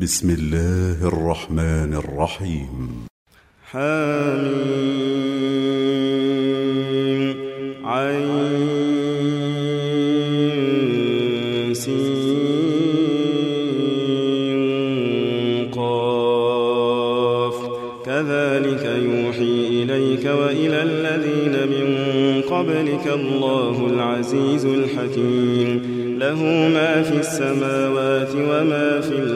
بسم الله الرحمن الرحيم. حميم عين سين قاف. كذلك يوحي إليك وإلى الذين من قبلك الله العزيز الحكيم. له ما في السماوات وما في الأرض.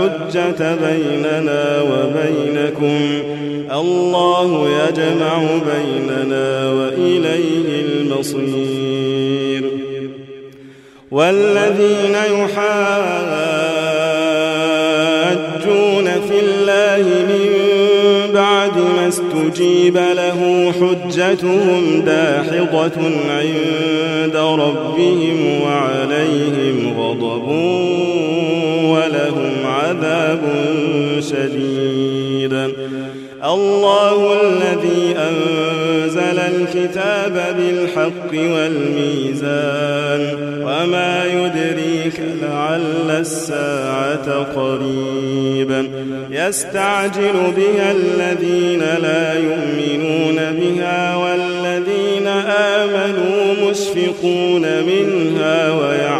لا حجة بيننا وبينكم. الله يجمع بيننا وإليه المصير. والذين يحاجون في الله من بعد ما استجيب له حجتهم داحضة عند ربهم وعليهم غضب. ولهم عذاب شديد. الله الذي أنزل الكتاب بالحق والميزان وما يدريك لعل الساعة قريبا يستعجل بها الذين لا يؤمنون بها والذين آمنوا مشفقون منها ويعلمون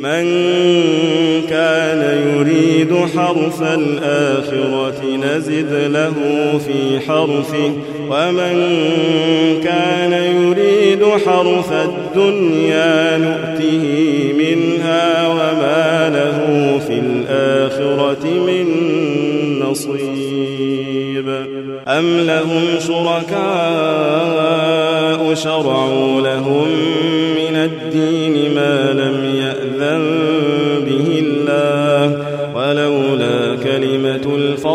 من كان يريد حرث الآخرة نزد له في حرثه ومن كان يريد حرث الدنيا نؤته منها وما له في الآخرة من نصيب. أم لهم شركاء شرعوا لهم من الدين ما لم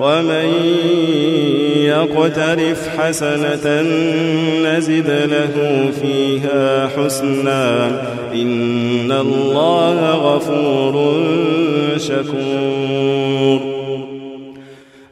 ومن يقترف حسنة نزد له فيها حسنا. إن الله غفور شكور.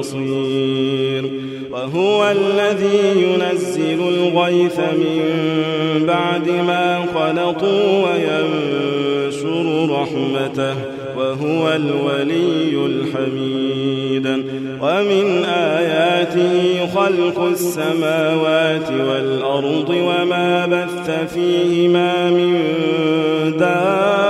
بصير. وهو الذي ينزل الغيث من بعد ما خلطوا وينشر رحمته وهو الولي الحميد. ومن آياته خلق السماوات والأرض وما بث فيهما من دابة.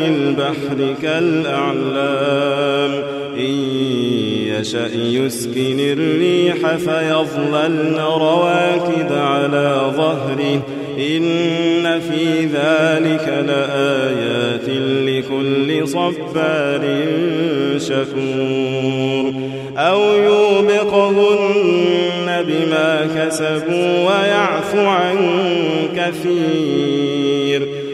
في البحر كالأعلام. إن يشأ يسكن الريح فيظللن رواكد على ظهره. إن في ذلك لآيات لكل صبار شكور. أو يوبقهن بما كسبوا ويعفو عن كثير.